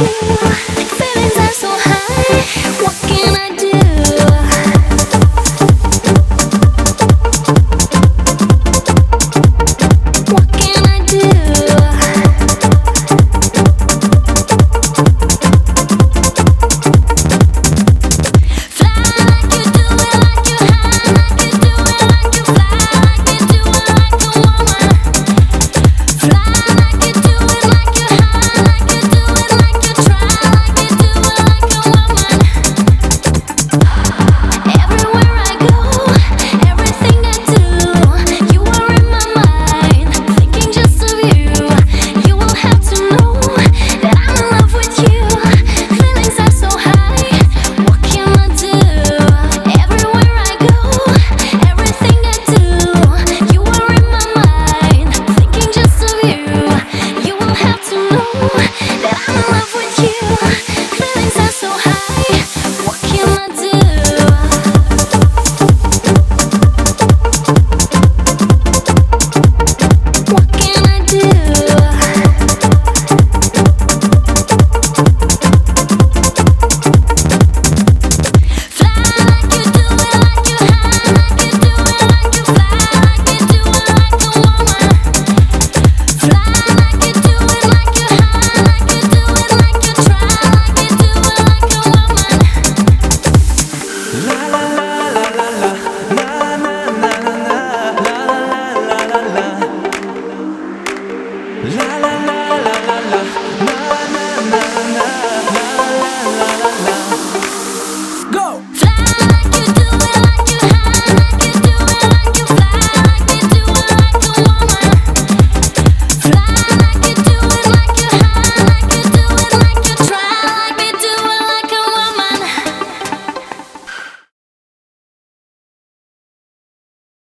Oh. 啦啦啦